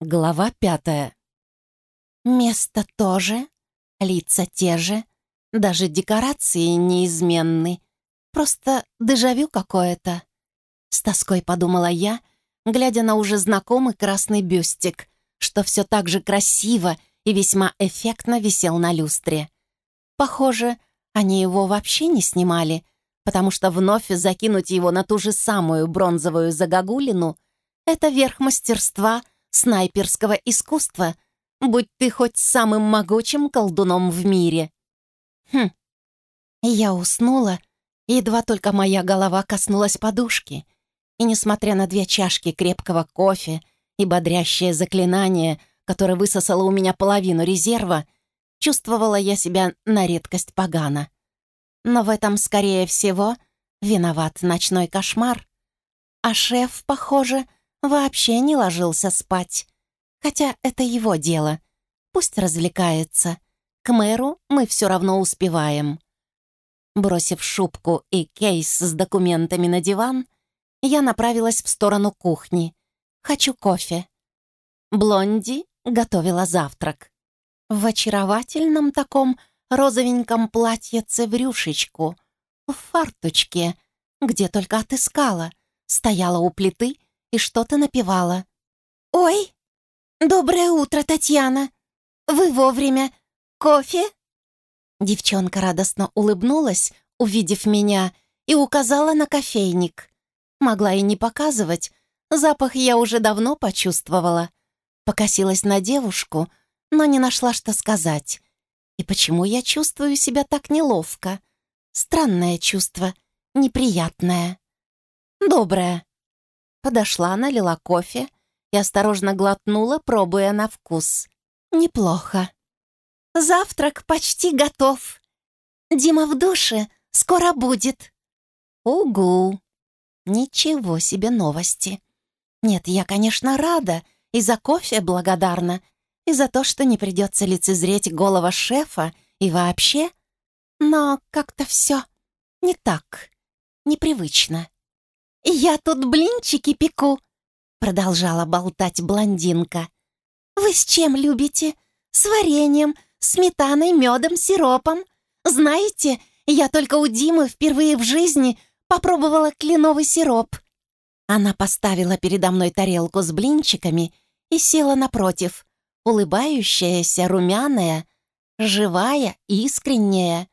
Глава пятая. Место тоже, лица те же, даже декорации неизменны. Просто дежавю какое-то. С тоской подумала я, глядя на уже знакомый красный бюстик, что все так же красиво и весьма эффектно висел на люстре. Похоже, они его вообще не снимали, потому что вновь закинуть его на ту же самую бронзовую загогулину — это верх мастерства — снайперского искусства, будь ты хоть самым могучим колдуном в мире. Хм. Я уснула, едва только моя голова коснулась подушки, и, несмотря на две чашки крепкого кофе и бодрящее заклинание, которое высосало у меня половину резерва, чувствовала я себя на редкость погано. Но в этом, скорее всего, виноват ночной кошмар. А шеф, похоже, — вообще не ложился спать. Хотя это его дело. Пусть развлекается. К мэру мы все равно успеваем. Бросив шубку и кейс с документами на диван, я направилась в сторону кухни. Хочу кофе. Блонди готовила завтрак. В очаровательном таком розовеньком платьице в рюшечку, в фарточке, где только отыскала, стояла у плиты и что-то напевала. «Ой, доброе утро, Татьяна! Вы вовремя. Кофе?» Девчонка радостно улыбнулась, увидев меня, и указала на кофейник. Могла и не показывать, запах я уже давно почувствовала. Покосилась на девушку, но не нашла, что сказать. И почему я чувствую себя так неловко? Странное чувство, неприятное. Доброе. Подошла, налила кофе и осторожно глотнула, пробуя на вкус. Неплохо. «Завтрак почти готов. Дима в душе, скоро будет». «Угу! Ничего себе новости. Нет, я, конечно, рада и за кофе благодарна, и за то, что не придется лицезреть голого шефа и вообще, но как-то все не так, непривычно. «Я тут блинчики пеку», — продолжала болтать блондинка. «Вы с чем любите? С вареньем, сметаной, медом, сиропом. Знаете, я только у Димы впервые в жизни попробовала кленовый сироп». Она поставила передо мной тарелку с блинчиками и села напротив, улыбающаяся, румяная, живая, искренняя.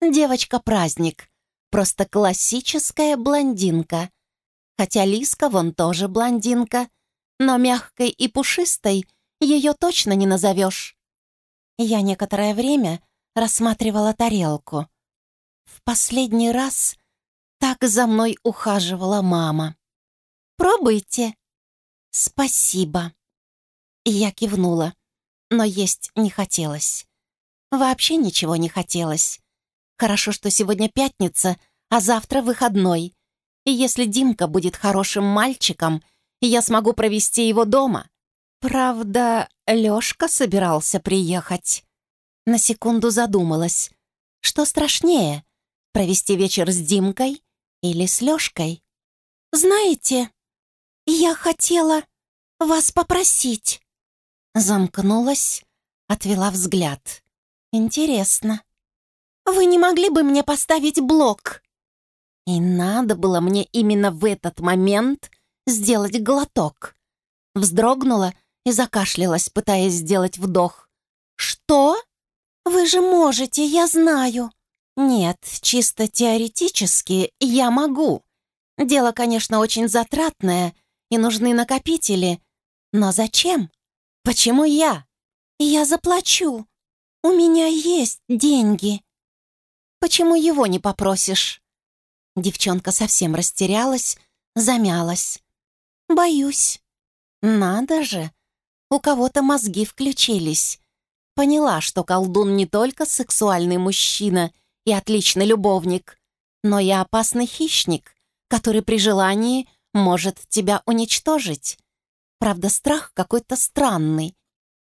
Девочка-праздник, просто классическая блондинка — Хотя Лиска вон тоже блондинка, но мягкой и пушистой ее точно не назовешь. Я некоторое время рассматривала тарелку. В последний раз так за мной ухаживала мама. «Пробуйте». «Спасибо». Я кивнула, но есть не хотелось. Вообще ничего не хотелось. Хорошо, что сегодня пятница, а завтра выходной. И если Димка будет хорошим мальчиком, я смогу провести его дома. Правда, Лёшка собирался приехать. На секунду задумалась. Что страшнее, провести вечер с Димкой или с Лёшкой? «Знаете, я хотела вас попросить». Замкнулась, отвела взгляд. «Интересно. Вы не могли бы мне поставить блок?» И надо было мне именно в этот момент сделать глоток. Вздрогнула и закашлялась, пытаясь сделать вдох. «Что? Вы же можете, я знаю!» «Нет, чисто теоретически я могу. Дело, конечно, очень затратное, и нужны накопители. Но зачем? Почему я? Я заплачу. У меня есть деньги. Почему его не попросишь?» Девчонка совсем растерялась, замялась. «Боюсь». «Надо же! У кого-то мозги включились. Поняла, что колдун не только сексуальный мужчина и отличный любовник, но и опасный хищник, который при желании может тебя уничтожить. Правда, страх какой-то странный.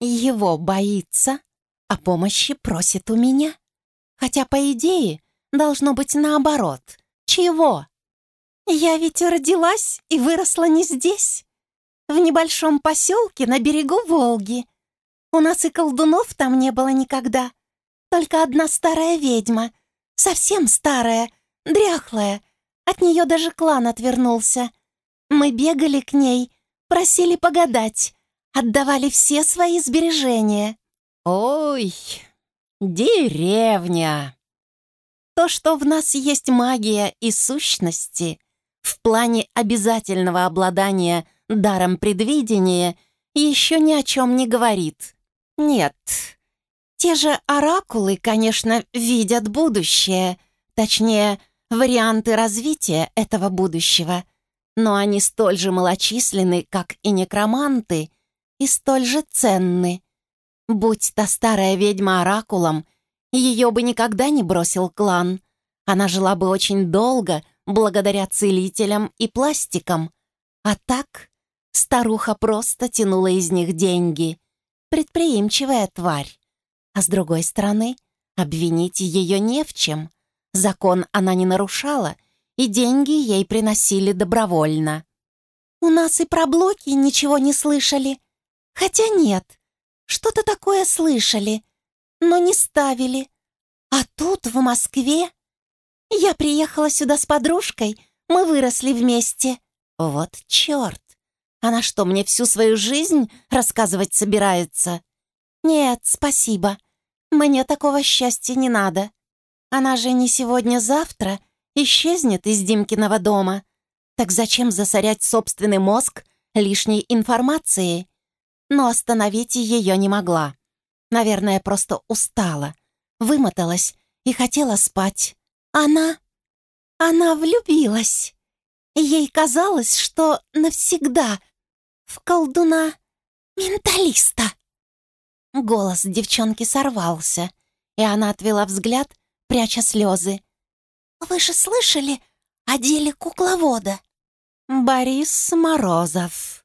Его боится, а помощи просит у меня. Хотя, по идее, должно быть наоборот. «Чего? Я ведь родилась и выросла не здесь. в небольшом поселке на берегу Волги. У нас и колдунов там не было никогда. Только одна старая ведьма, совсем старая, дряхлая. От нее даже клан отвернулся. Мы бегали к ней, просили погадать, отдавали все свои сбережения. Ой, деревня! То, что в нас есть магия и сущности, в плане обязательного обладания даром предвидения, еще ни о чем не говорит. Нет, те же оракулы, конечно, видят будущее, точнее, варианты развития этого будущего, но они столь же малочисленны, как и некроманты, и столь же ценны. Будь та старая ведьма оракулом, ее бы никогда не бросил клан. Она жила бы очень долго, благодаря целителям и пластикам. А так старуха просто тянула из них деньги. Предприимчивая тварь. А с другой стороны, обвинить ее не в чем. Закон она не нарушала, и деньги ей приносили добровольно. «У нас и про блоки ничего не слышали. Хотя нет, что-то такое слышали, но не ставили. А тут, в Москве, я приехала сюда с подружкой, мы выросли вместе. Вот черт! Она что, мне всю свою жизнь рассказывать собирается? Нет, спасибо. Мне такого счастья не надо. Она же не сегодня-завтра исчезнет из Димкиного дома. Так зачем засорять собственный мозг лишней информацией? Но остановить ее не могла. Наверное, просто устала, вымоталась и хотела спать. Она... она влюбилась. Ей казалось, что навсегда в колдуна-менталиста. Голос девчонки сорвался, и она отвела взгляд, пряча слезы. «Вы же слышали о деле кукловода?» «Борис Морозов.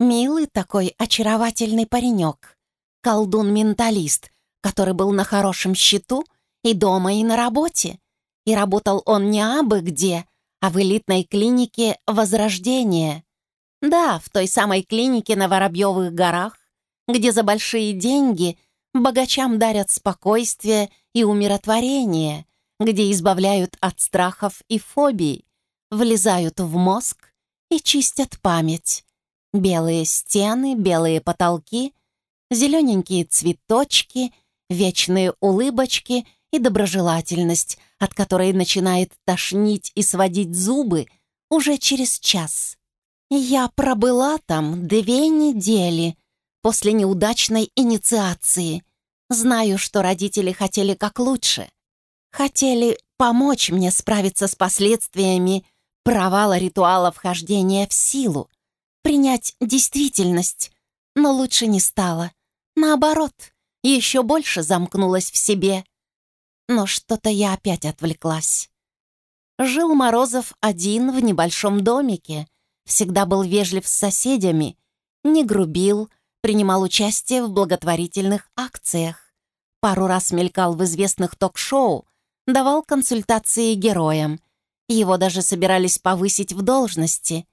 Милый такой очаровательный паренек. Колдун-менталист, который был на хорошем счету и дома, и на работе. И работал он не абы где, а в элитной клинике «Возрождение». Да, в той самой клинике на Воробьевых горах, где за большие деньги богачам дарят спокойствие и умиротворение, где избавляют от страхов и фобий, влезают в мозг и чистят память. Белые стены, белые потолки, зелененькие цветочки, вечные улыбочки и доброжелательность, от которой начинает тошнить и сводить зубы уже через час. Я пробыла там две недели после неудачной инициации. Знаю, что родители хотели как лучше. Хотели помочь мне справиться с последствиями провала ритуала вхождения в силу, принять действительность, но лучше не стало. Наоборот, еще больше замкнулась в себе. Но что-то я опять отвлеклась. Жил Морозов один в небольшом домике, всегда был вежлив с соседями, не грубил, принимал участие в благотворительных акциях. Пару раз мелькал в известных ток-шоу, давал консультации героям. Его даже собирались повысить в должности.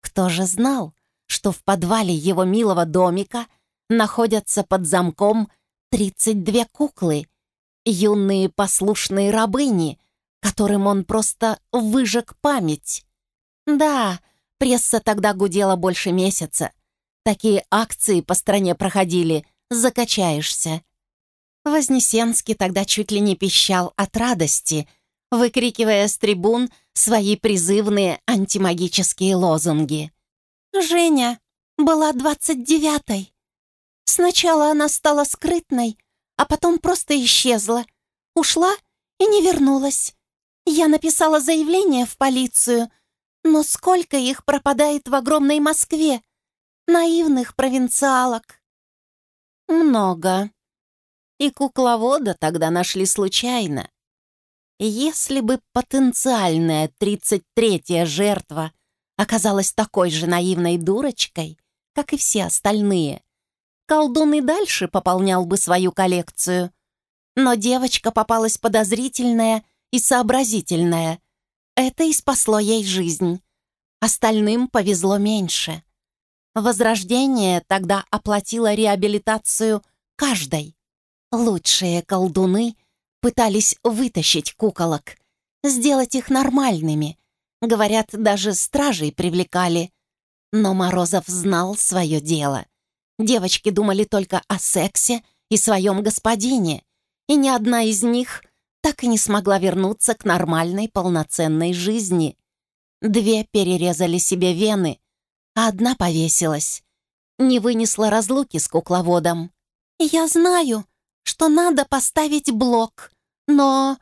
Кто же знал, что в подвале его милого домика находятся под замком 32 куклы, юные послушные рабыни, которым он просто выжег память. Да, пресса тогда гудела больше месяца. Такие акции по стране проходили, закачаешься. Вознесенский тогда чуть ли не пищал от радости, выкрикивая с трибун свои призывные антимагические лозунги. «Женя была двадцать девятой. Сначала она стала скрытной, а потом просто исчезла. Ушла и не вернулась. Я написала заявление в полицию, но сколько их пропадает в огромной Москве? Наивных провинциалок. Много. И кукловода тогда нашли случайно. Если бы потенциальная тридцать третья жертва оказалась такой же наивной дурочкой, как и все остальные, колдун и дальше пополнял бы свою коллекцию. Но девочка попалась подозрительная и сообразительная. Это и спасло ей жизнь. Остальным повезло меньше. Возрождение тогда оплатило реабилитацию каждой. Лучшие колдуны пытались вытащить куколок, сделать их нормальными. Говорят, даже стражей привлекали. Но Морозов знал свое дело. Девочки думали только о сексе и своем господине, и ни одна из них так и не смогла вернуться к нормальной полноценной жизни. Две перерезали себе вены, а одна повесилась. Не вынесла разлуки с кукловодом. «Я знаю, что надо поставить блок, но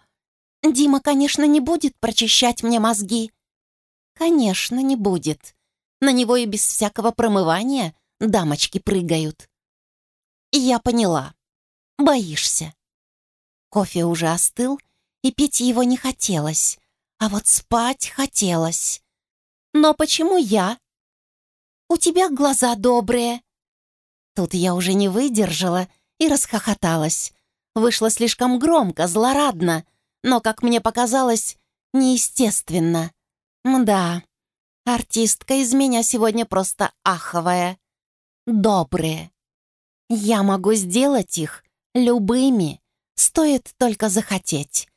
Дима, конечно, не будет прочищать мне мозги». «Конечно, не будет. На него и без всякого промывания дамочки прыгают». «Я поняла. Боишься». Кофе уже остыл, и пить его не хотелось, а вот спать хотелось. Но почему я? У тебя глаза добрые. Тут я уже не выдержала и расхохоталась. Вышло слишком громко, злорадно, но, как мне показалось, неестественно. Мда, артистка из меня сегодня просто аховая. Добрые. Я могу сделать их любыми. Стоит только захотеть.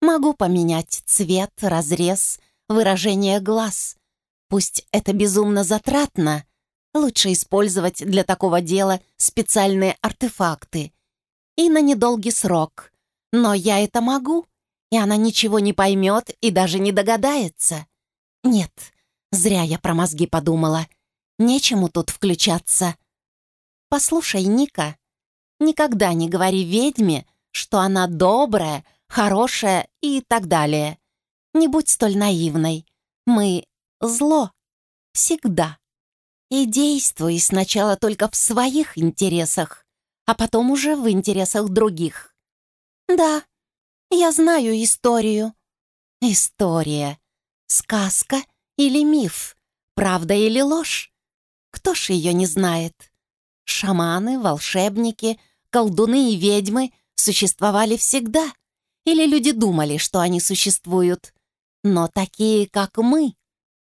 Могу поменять цвет, разрез, выражение глаз. Пусть это безумно затратно, лучше использовать для такого дела специальные артефакты. И на недолгий срок. Но я это могу, и она ничего не поймет и даже не догадается. Нет, зря я про мозги подумала. Нечему тут включаться. Послушай, Ника, никогда не говори ведьме, что она добрая, хорошая и так далее. Не будь столь наивной. Мы — зло. Всегда. И действуй сначала только в своих интересах, а потом уже в интересах других. Да, я знаю историю. История. Сказка или миф? Правда или ложь? Кто ж ее не знает? Шаманы, волшебники, колдуны и ведьмы — существовали всегда, или люди думали, что они существуют. Но такие, как мы,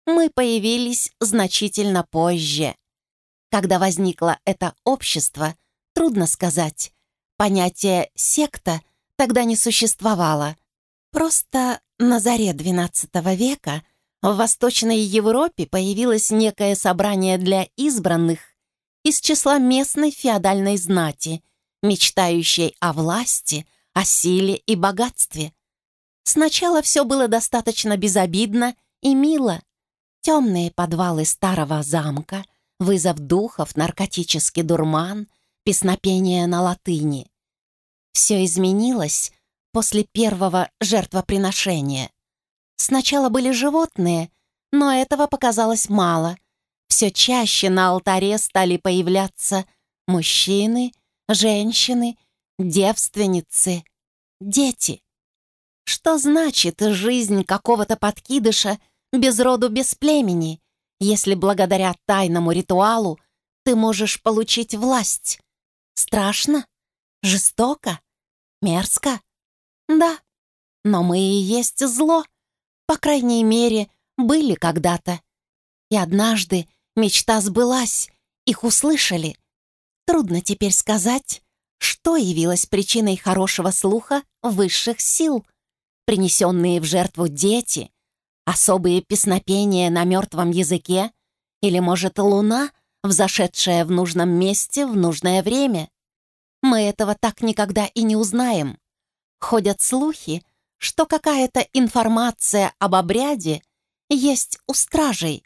мы появились значительно позже. Когда возникло это общество, трудно сказать. Понятие «секта» тогда не существовало. Просто на заре XII века в Восточной Европе появилось некое собрание для избранных из числа местной феодальной знати — мечтающей о власти, о силе и богатстве. Сначала все было достаточно безобидно и мило. Темные подвалы старого замка, вызов духов, наркотический дурман, песнопение на латыни. Все изменилось после первого жертвоприношения. Сначала были животные, но этого показалось мало. Все чаще на алтаре стали появляться мужчины — женщины, девственницы, дети. Что значит жизнь какого-то подкидыша без роду, без племени, если благодаря тайному ритуалу ты можешь получить власть? Страшно? Жестоко? Мерзко? Да, но мы и есть зло. По крайней мере, были когда-то. И однажды мечта сбылась, их услышали — Трудно теперь сказать, что явилось причиной хорошего слуха высших сил. Принесенные в жертву дети, особые песнопения на мертвом языке или, может, луна, взошедшая в нужном месте в нужное время. Мы этого так никогда и не узнаем. Ходят слухи, что какая-то информация об обряде есть у стражей.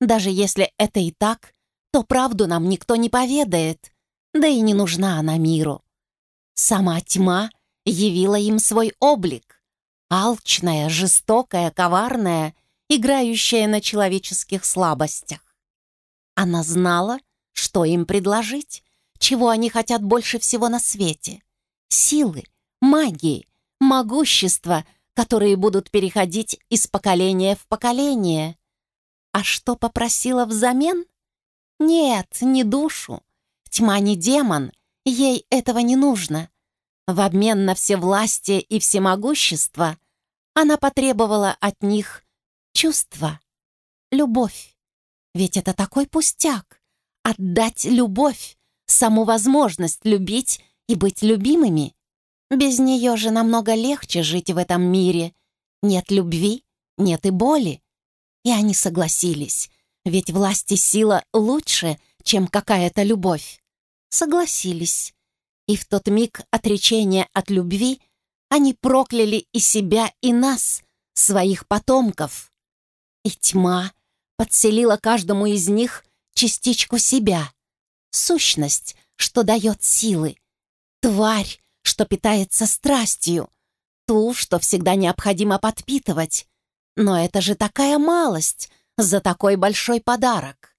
Даже если это и так, то правду нам никто не поведает, да и не нужна она миру. Сама тьма явила им свой облик. Алчная, жестокая, коварная, играющая на человеческих слабостях. Она знала, что им предложить, чего они хотят больше всего на свете. Силы, магии, могущества, которые будут переходить из поколения в поколение. А что попросила взамен? Нет, не душу, Тьма не демон, ей этого не нужно. В обмен на все власти и всемогущество она потребовала от них чувства, любовь. Ведь это такой пустяк отдать любовь, саму возможность любить и быть любимыми. Без нее же намного легче жить в этом мире. Нет любви, нет и боли. И они согласились, ведь власть и сила лучше, чем какая-то любовь. Согласились. И в тот миг отречения от любви они прокляли и себя, и нас, своих потомков. И тьма подселила каждому из них частичку себя, сущность, что дает силы, тварь, что питается страстью, ту, что всегда необходимо подпитывать. Но это же такая малость за такой большой подарок.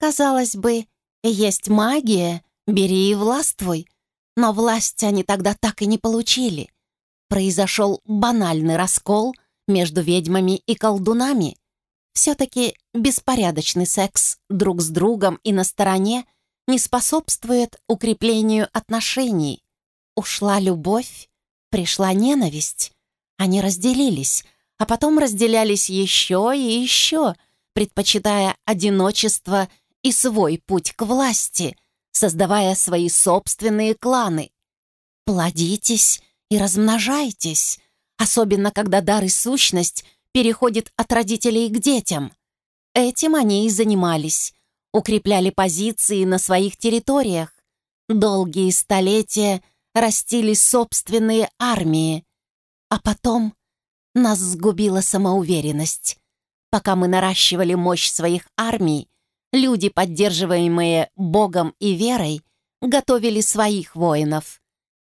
Казалось бы, есть магия, бери и властвуй, но власть они тогда так и не получили. Произошел банальный раскол между ведьмами и колдунами. Все-таки беспорядочный секс друг с другом и на стороне не способствует укреплению отношений. Ушла любовь, пришла ненависть. Они разделились, а потом разделялись еще и еще, предпочитая одиночество и свой путь к власти, создавая свои собственные кланы. Плодитесь и размножайтесь, особенно когда дар и сущность переходит от родителей к детям. Этим они и занимались, укрепляли позиции на своих территориях, долгие столетия растили собственные армии, а потом нас сгубила самоуверенность. Пока мы наращивали мощь своих армий, люди, поддерживаемые Богом и верой, готовили своих воинов.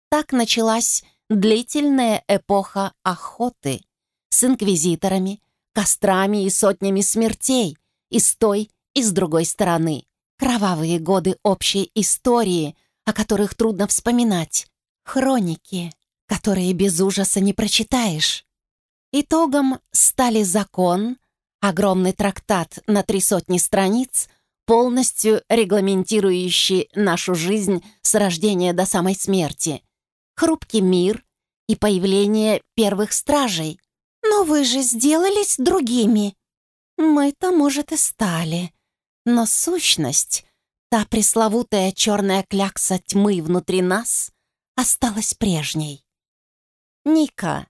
Так началась длительная эпоха охоты с инквизиторами, кострами и сотнями смертей и с той, и с другой стороны. Кровавые годы общей истории, о которых трудно вспоминать. Хроники, которые без ужаса не прочитаешь. Итогом стали закон, огромный трактат на три сотни страниц, полностью регламентирующий нашу жизнь с рождения до самой смерти, хрупкий мир и появление первых стражей. «Но вы же сделались другими!» «Мы-то, может, и стали. Но сущность, та пресловутая черная клякса тьмы внутри нас, осталась прежней. Ника,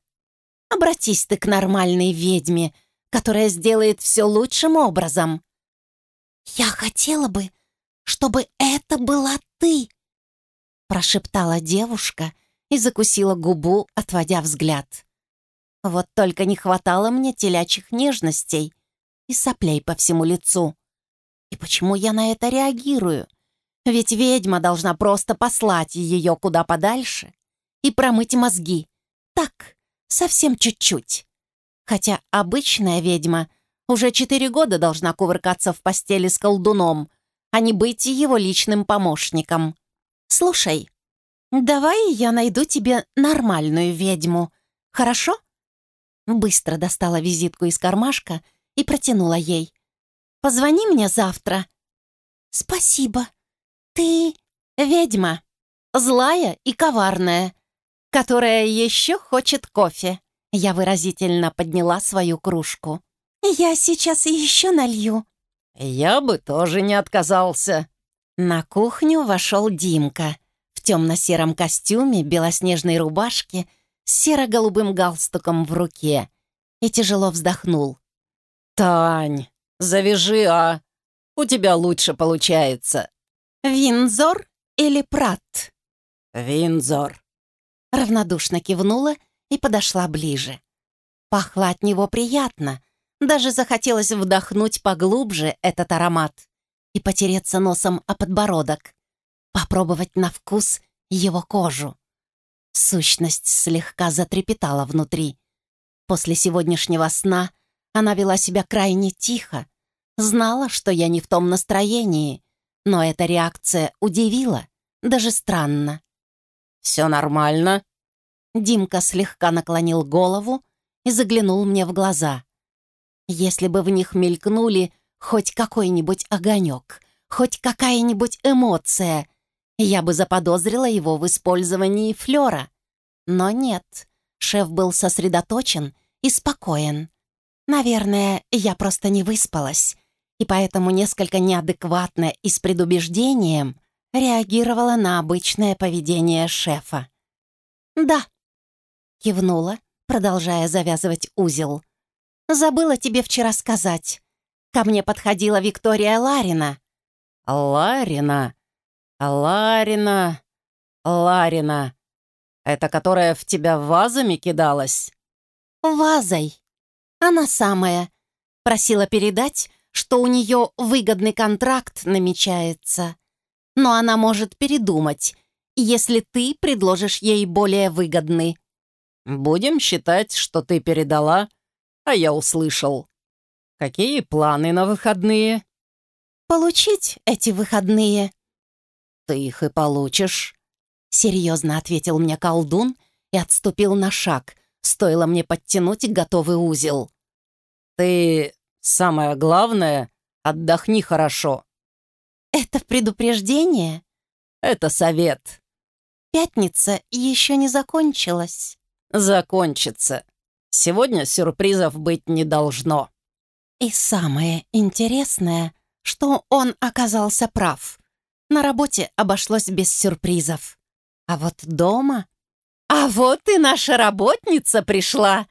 обратись ты к нормальной ведьме, которая сделает все лучшим образом. «Я хотела бы, чтобы это была ты!» прошептала девушка и закусила губу, отводя взгляд. Вот только не хватало мне телячьих нежностей и соплей по всему лицу. И почему я на это реагирую? Ведь ведьма должна просто послать ее куда подальше и промыть мозги. Так, совсем чуть-чуть. Хотя обычная ведьма уже четыре года должна кувыркаться в постели с колдуном, а не быть его личным помощником. Слушай, давай я найду тебе нормальную ведьму, хорошо? Быстро достала визитку из кармашка и протянула ей. «Позвони мне завтра». «Спасибо. Ты ведьма, злая и коварная, которая еще хочет кофе». Я выразительно подняла свою кружку. «Я сейчас еще налью». «Я бы тоже не отказался». На кухню вошел Димка в темно-сером костюме, белоснежной рубашке с серо-голубым галстуком в руке и тяжело вздохнул. «Тань, завяжи, а! У тебя лучше получается!» «Винзор или Прат?» «Винзор!» Равнодушно кивнула и подошла ближе. Пахло от него приятно, даже захотелось вдохнуть поглубже этот аромат и потереться носом о подбородок, попробовать на вкус его кожу. Сущность слегка затрепетала внутри. После сегодняшнего сна она вела себя крайне тихо, знала, что я не в том настроении, но эта реакция удивила, даже странно. «Все нормально?» Димка слегка наклонил голову и заглянул мне в глаза. Если бы в них мелькнули хоть какой-нибудь огонек, хоть какая-нибудь эмоция, я бы заподозрила его в использовании флера. Но нет, шеф был сосредоточен и спокоен. Наверное, я просто не выспалась. И поэтому несколько неадекватно и с предубеждением реагировала на обычное поведение шефа. «Да», — кивнула, продолжая завязывать узел. «Забыла тебе вчера сказать. Ко мне подходила Виктория Ларина». «Ларина? Ларина? Ларина? Это которая в тебя вазами кидалась?» «Вазой. Она самая. Просила передать, что у нее выгодный контракт намечается. Но она может передумать, если ты предложишь ей более выгодный». «Будем считать, что ты передала, а я услышал. Какие планы на выходные?» «Получить эти выходные». «Ты их и получишь», — серьезно ответил мне колдун и отступил на шаг, стоило мне подтянуть готовый узел. «Ты, самое главное, отдохни хорошо». «Это предупреждение?» «Это совет». «Пятница еще не закончилась». «Закончится. Сегодня сюрпризов быть не должно». И самое интересное, что он оказался прав. На работе обошлось без сюрпризов. А вот дома... «А вот и наша работница пришла!»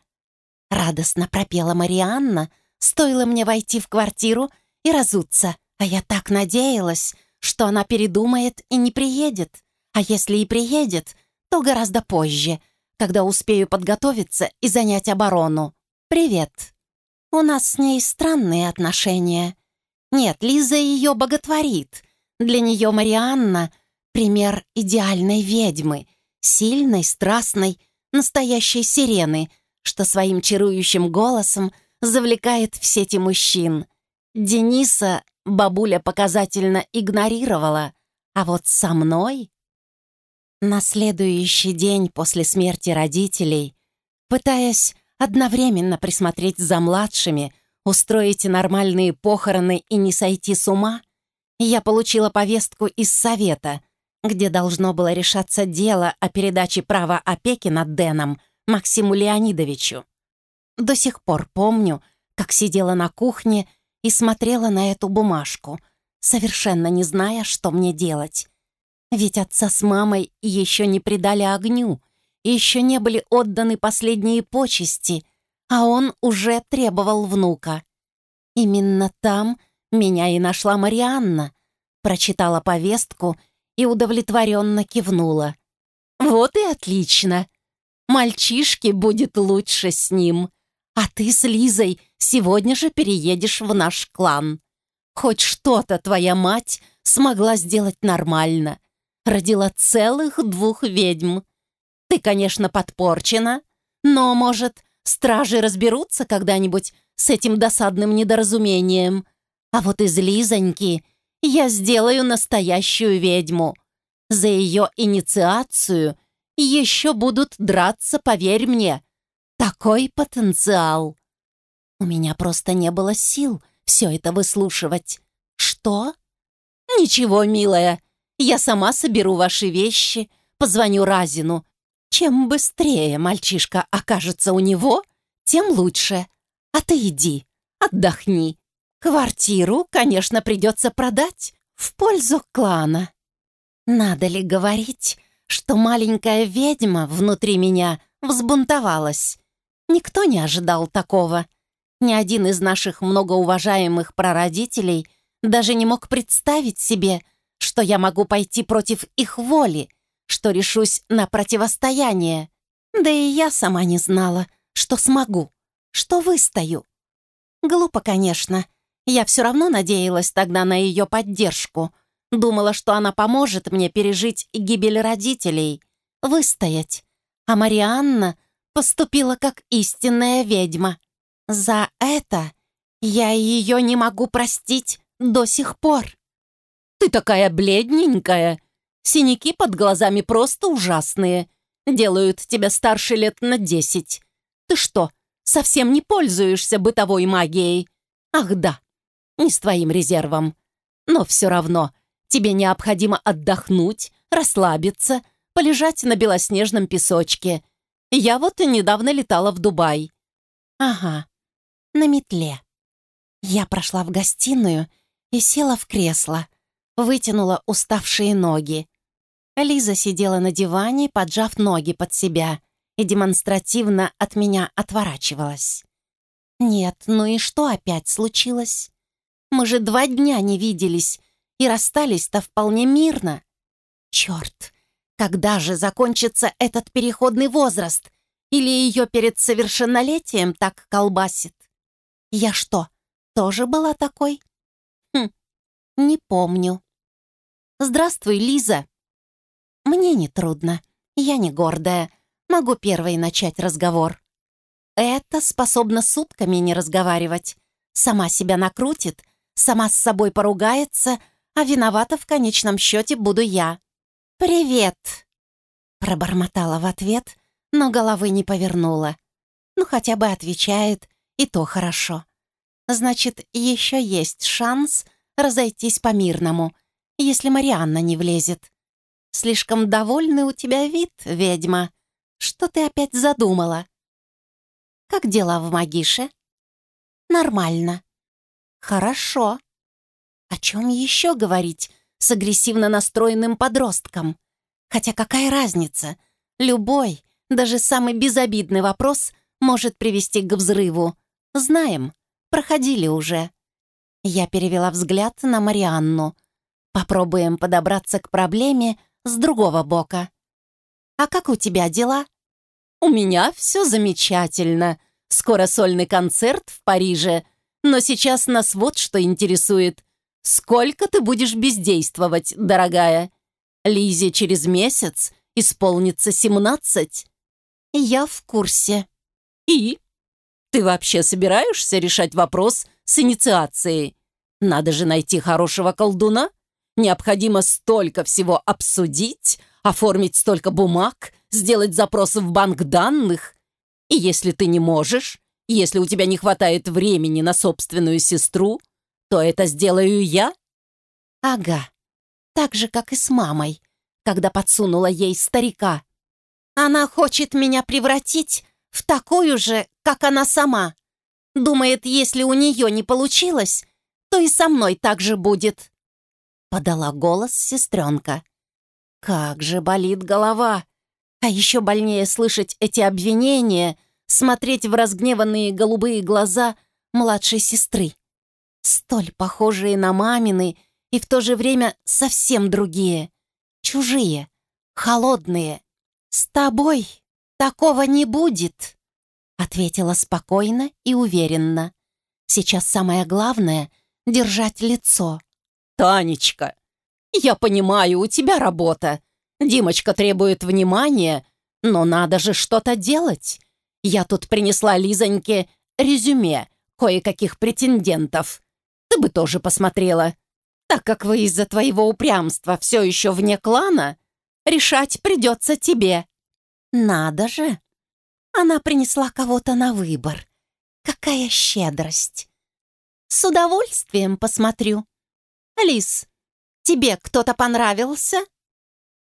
Радостно пропела Марианна, стоило мне войти в квартиру и разуться, а я так надеялась, что она передумает и не приедет. А если и приедет, то гораздо позже, когда успею подготовиться и занять оборону. «Привет!» У нас с ней странные отношения. Нет, Лиза ее боготворит. Для нее Марианна — пример идеальной ведьмы, сильной, страстной, настоящей сирены, что своим чарующим голосом завлекает в сети мужчин. Дениса бабуля показательно игнорировала, а вот со мной... На следующий день после смерти родителей, пытаясь одновременно присмотреть за младшими — устроить нормальные похороны и не сойти с ума, я получила повестку из совета, где должно было решаться дело о передаче права опеки над Дэном Максиму Леонидовичу. До сих пор помню, как сидела на кухне и смотрела на эту бумажку, совершенно не зная, что мне делать. Ведь отца с мамой еще не предали огню, еще не были отданы последние почести — а он уже требовал внука. Именно там меня и нашла Марианна, прочитала повестку и удовлетворенно кивнула. «Вот и отлично! Мальчишке будет лучше с ним, а ты с Лизой сегодня же переедешь в наш клан. Хоть что-то твоя мать смогла сделать нормально. Родила целых двух ведьм. Ты, конечно, подпорчена, но, может, Стражи разберутся когда-нибудь с этим досадным недоразумением. А вот из Лизоньки я сделаю настоящую ведьму. За ее инициацию еще будут драться, поверь мне. Такой потенциал. У меня просто не было сил все это выслушивать. Что? Ничего, милая. Я сама соберу ваши вещи, позвоню Разину чем быстрее мальчишка окажется у него, тем лучше. А ты иди, отдохни. Квартиру, конечно, придется продать в пользу клана. Надо ли говорить, что маленькая ведьма внутри меня взбунтовалась? Никто не ожидал такого. Ни один из наших многоуважаемых прародителей даже не мог представить себе, что я могу пойти против их воли, что решусь на противостояние. Да и я сама не знала, что смогу, что выстою. Глупо, конечно. Я все равно надеялась тогда на ее поддержку. Думала, что она поможет мне пережить гибель родителей, выстоять. А Марианна поступила как истинная ведьма. За это я ее не могу простить до сих пор. «Ты такая бледненькая!» Синяки под глазами просто ужасные. Делают тебя старше лет на десять. Ты что, совсем не пользуешься бытовой магией? Ах да, не с твоим резервом. Но все равно тебе необходимо отдохнуть, расслабиться, полежать на белоснежном песочке. Я вот недавно летала в Дубай. Ага, на метле. Я прошла в гостиную и села в кресло, вытянула уставшие ноги. Лиза сидела на диване, поджав ноги под себя, и демонстративно от меня отворачивалась. «Нет, ну и что опять случилось? Мы же два дня не виделись и расстались-то вполне мирно. Черт, когда же закончится этот переходный возраст? Или ее перед совершеннолетием так колбасит? Я что, тоже была такой? Хм, не помню. Здравствуй, Лиза. Мне не трудно, я не гордая, могу первой начать разговор. Это способна сутками не разговаривать. Сама себя накрутит, сама с собой поругается, а виновата в конечном счете буду я. «Привет!» Пробормотала в ответ, но головы не повернула. Ну, хотя бы отвечает, и то хорошо. Значит, еще есть шанс разойтись по-мирному, если Марианна не влезет. Слишком довольный у тебя вид, ведьма. Что ты опять задумала? Как дела в Магише? Нормально. Хорошо. О чем еще говорить с агрессивно настроенным подростком? Хотя какая разница? Любой, даже самый безобидный вопрос может привести к взрыву. Знаем, проходили уже. Я перевела взгляд на Марианну. Попробуем подобраться к проблеме с другого бока. «А как у тебя дела?» «У меня все замечательно. Скоро сольный концерт в Париже. Но сейчас нас вот что интересует. Сколько ты будешь бездействовать, дорогая? Лизе через месяц исполнится семнадцать». «Я в курсе». «И? Ты вообще собираешься решать вопрос с инициацией? Надо же найти хорошего колдуна. Необходимо столько всего обсудить, оформить столько бумаг, сделать запросы в банк данных. И если ты не можешь, если у тебя не хватает времени на собственную сестру, то это сделаю я. Ага, так же, как и с мамой, когда подсунула ей старика. Она хочет меня превратить в такую же, как она сама. Думает, если у нее не получилось, то и со мной так же будет. Подала голос сестренка. Как же болит голова. А еще больнее слышать эти обвинения, смотреть в разгневанные голубые глаза младшей сестры. Столь похожие на мамины и в то же время совсем другие. Чужие, холодные. «С тобой такого не будет», — ответила спокойно и уверенно. «Сейчас самое главное — держать лицо». «Танечка, я понимаю, у тебя работа. Димочка требует внимания, но надо же что-то делать. Я тут принесла Лизоньке резюме кое-каких претендентов. Ты бы тоже посмотрела. Так как вы из-за твоего упрямства все еще вне клана, решать придется тебе». «Надо же! Она принесла кого-то на выбор. Какая щедрость!» «С удовольствием посмотрю. Лис, тебе кто-то понравился?»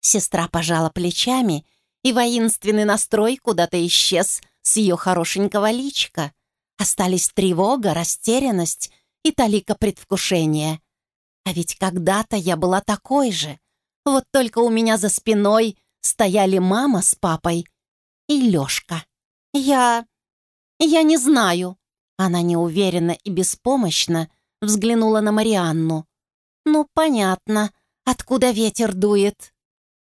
Сестра пожала плечами, и воинственный настрой куда-то исчез с ее хорошенького личка. Остались тревога, растерянность и талика предвкушения. А ведь когда-то я была такой же. Вот только у меня за спиной стояли мама с папой и Лёшка. Я... я не знаю. Она неуверенно и беспомощно взглянула на Марианну. «Ну, понятно, откуда ветер дует.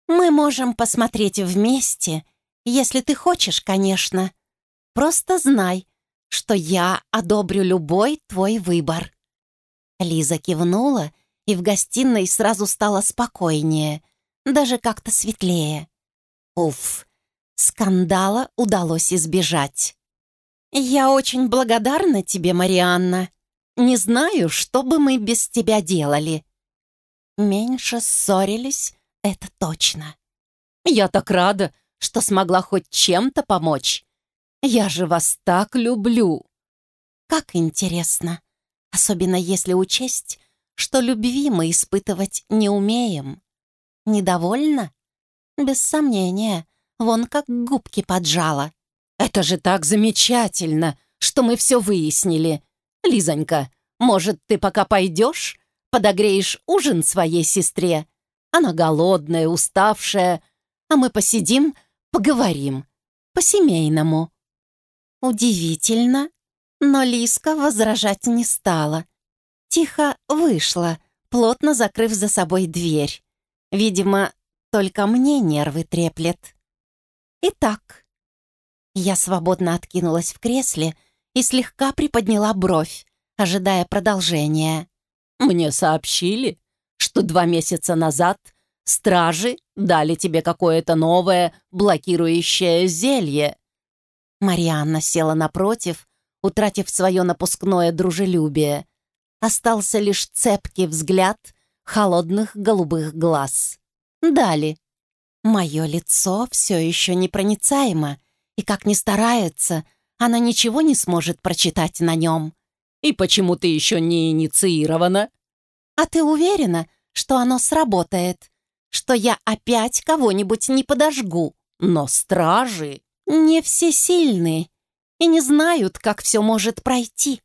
Мы можем посмотреть вместе, если ты хочешь, конечно. Просто знай, что я одобрю любой твой выбор». Лиза кивнула, и в гостиной сразу стало спокойнее, даже как-то светлее. Уф, скандала удалось избежать. «Я очень благодарна тебе, Марианна. Не знаю, что бы мы без тебя делали». Меньше ссорились, это точно. «Я так рада, что смогла хоть чем-то помочь. Я же вас так люблю!» «Как интересно, особенно если учесть, что любви мы испытывать не умеем. Недовольна? Без сомнения, вон как губки поджала. «Это же так замечательно, что мы все выяснили. Лизонька, Может, ты пока пойдешь, подогреешь ужин своей сестре? Она голодная, уставшая, а мы посидим, поговорим. По-семейному». Удивительно, но Лиска возражать не стала. Тихо вышла, плотно закрыв за собой дверь. Видимо, только мне нервы треплет. Итак, я свободно откинулась в кресле и слегка приподняла бровь, ожидая продолжения. «Мне сообщили, что два месяца назад стражи дали тебе какое-то новое блокирующее зелье». Марианна села напротив, утратив свое напускное дружелюбие. Остался лишь цепкий взгляд холодных голубых глаз. Дали. Мое лицо все еще непроницаемо, и как ни старается, она ничего не сможет прочитать на нем. «И почему ты еще не инициирована?» «А ты уверена, что оно сработает? Что я опять кого-нибудь не подожгу? Но стражи не все сильны и не знают, как все может пройти.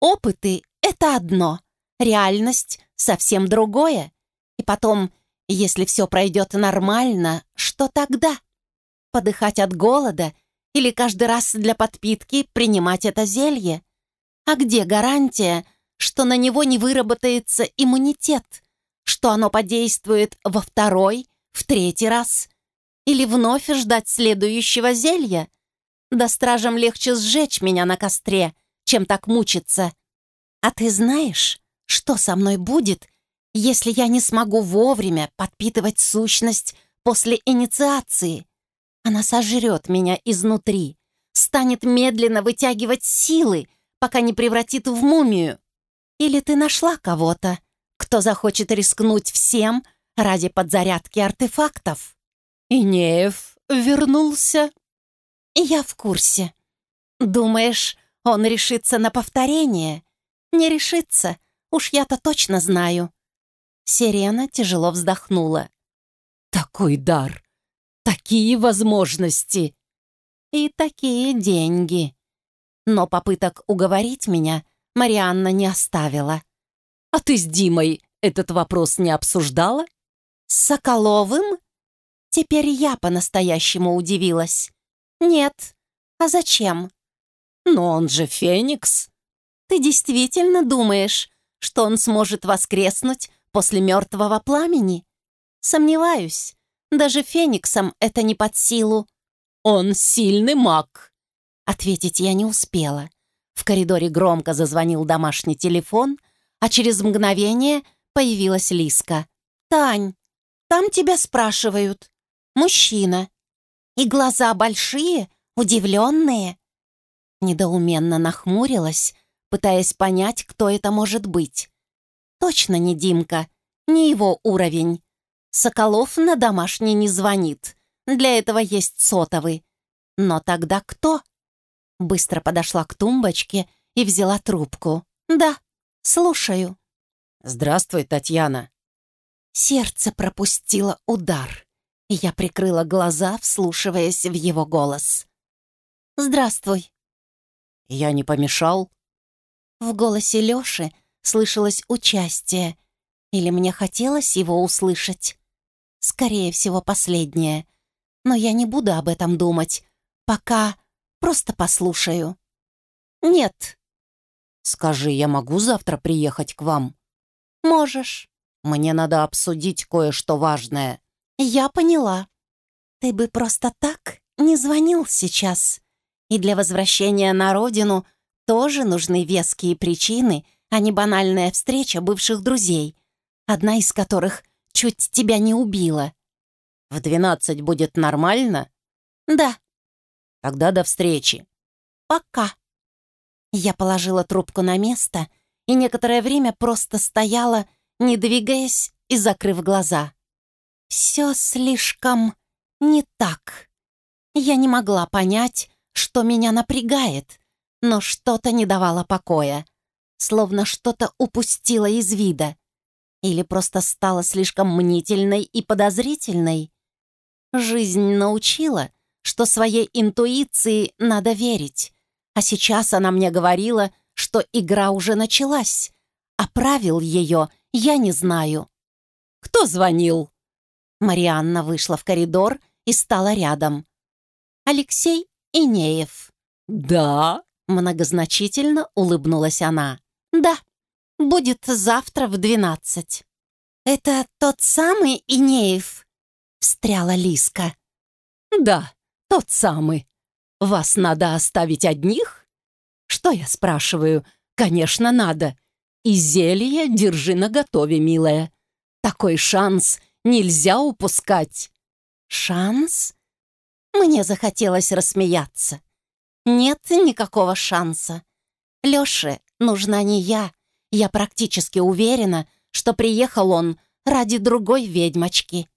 Опыты — это одно, реальность — совсем другое. И потом, если все пройдет нормально, что тогда? Подыхать от голода или каждый раз для подпитки принимать это зелье? А где гарантия, что на него не выработается иммунитет? Что оно подействует во второй, в третий раз? Или вновь ждать следующего зелья? Да стражам легче сжечь меня на костре, чем так мучиться. А ты знаешь, что со мной будет, если я не смогу вовремя подпитывать сущность после инициации? Она сожрет меня изнутри, станет медленно вытягивать силы, пока не превратит в мумию. Или ты нашла кого-то, кто захочет рискнуть всем ради подзарядки артефактов? Инеев вернулся. Я в курсе. Думаешь, он решится на повторение? Не решится, уж я-то точно знаю. Сирена тяжело вздохнула. Такой дар, такие возможности и такие деньги. Но попыток уговорить меня Марианна не оставила. «А ты с Димой этот вопрос не обсуждала?» «С Соколовым?» Теперь я по-настоящему удивилась. «Нет. А зачем?» «Но он же Феникс». «Ты действительно думаешь, что он сможет воскреснуть после мертвого пламени?» «Сомневаюсь. Даже Фениксам это не под силу». «Он сильный маг», Ответить я не успела. В коридоре громко зазвонил домашний телефон, а через мгновение появилась Лиска. «Тань, там тебя спрашивают. Мужчина. И глаза большие, удивленные». Недоуменно нахмурилась, пытаясь понять, кто это может быть. Точно не Димка, не его уровень. Соколов на домашний не звонит. Для этого есть сотовый. Но тогда кто? Быстро подошла к тумбочке и взяла трубку. «Да, слушаю». «Здравствуй, Татьяна». Сердце пропустило удар. Я прикрыла глаза, вслушиваясь в его голос. «Здравствуй». «Я не помешал?» В голосе Лёши слышалось участие. Или мне хотелось его услышать? Скорее всего, последнее. Но я не буду об этом думать, пока Просто послушаю». «Нет». «Скажи, я могу завтра приехать к вам?» «Можешь». «Мне надо обсудить кое-что важное». «Я поняла. Ты бы просто так не звонил сейчас. И для возвращения на родину тоже нужны веские причины, а не банальная встреча бывших друзей, одна из которых чуть тебя не убила». «В двенадцать будет нормально?» «Да». Тогда до встречи. Пока. Я положила трубку на место и некоторое время просто стояла, не двигаясь и закрыв глаза. Все слишком не так. Я не могла понять, что меня напрягает, но что-то не давало покоя, словно что-то упустила из вида. Или просто стала слишком мнительной и подозрительной. Жизнь научила, что своей интуиции надо верить. А сейчас она мне говорила, что игра уже началась, а правил ее я не знаю. «Кто звонил?» Марианна вышла в коридор и стала рядом. «Алексей Инеев». «Да?» Многозначительно улыбнулась она. «Да, будет завтра в двенадцать». «Это тот самый Инеев?» Встряла Лиска. «Да, тот самый. Вас надо оставить одних?» «Что я спрашиваю? Конечно, надо. И зелье держи наготове, милая. Такой шанс нельзя упускать». «Шанс?» Мне захотелось рассмеяться. Нет никакого шанса. Лёше нужна не я. Я практически уверена, что приехал он ради другой ведьмочки.